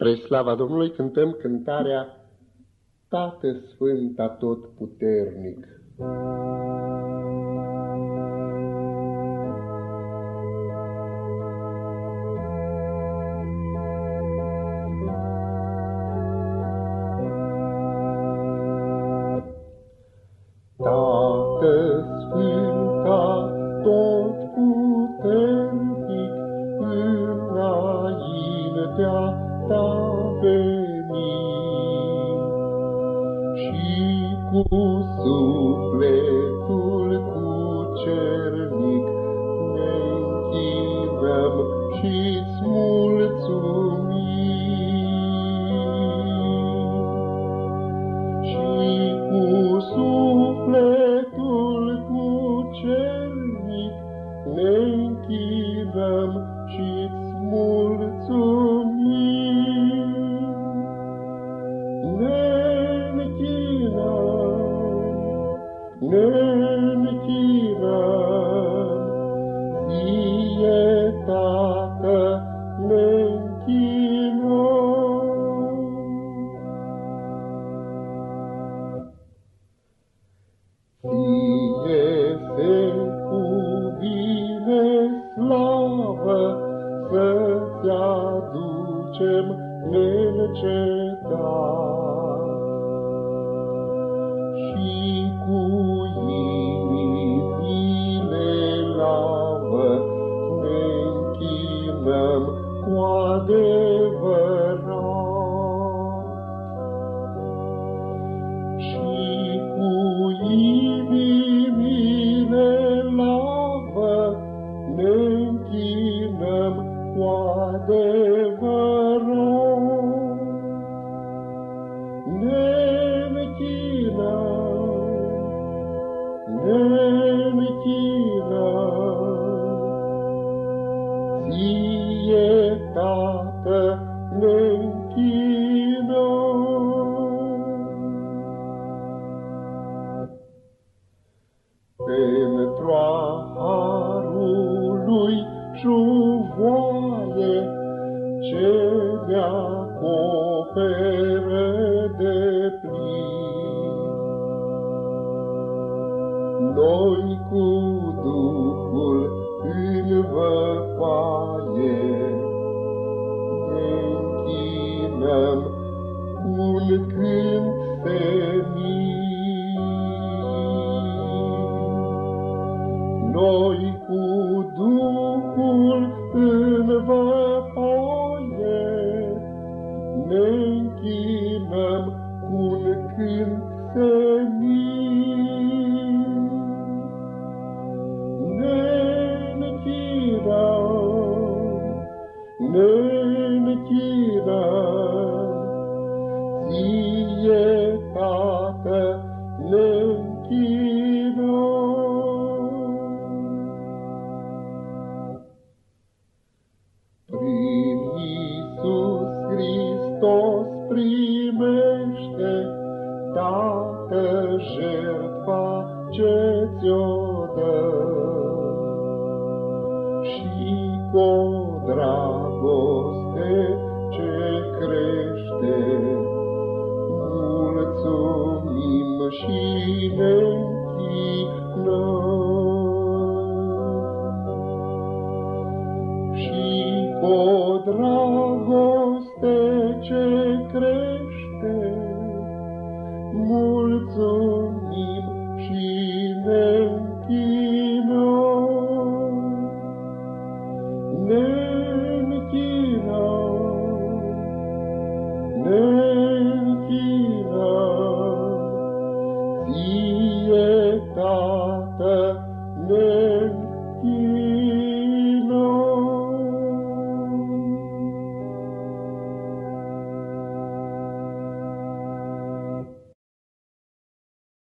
Spre slava Domnului cântăm cântarea Tată Sfânt tot puternic. Tată Sfânt tot puternic, înaintea ta veni și cu sufletul cucernic ne închinăm și-ți mulțumim. Și cu sufletul cucernic ne închinăm ne închinăm, ție, Tată, ne închinăm. Ție se cuvine slavă, să-ți aducem neîncetat. Adevărat. Și cu inimile lavă ne închinăm cu adevărat. Ne Tată, ne Pentru a harului șuvoaie, ce ne acoperă de plin. Noi cu Duhul în văpaie, un cânt senin. Noi cu Duhul în văpaie ne închinăm cu un cânt senin. Jertfa ce ți-o dă. Și cu dragoste ce crește, și ne Și cu dragoste ce crește, mulțumim. Amen.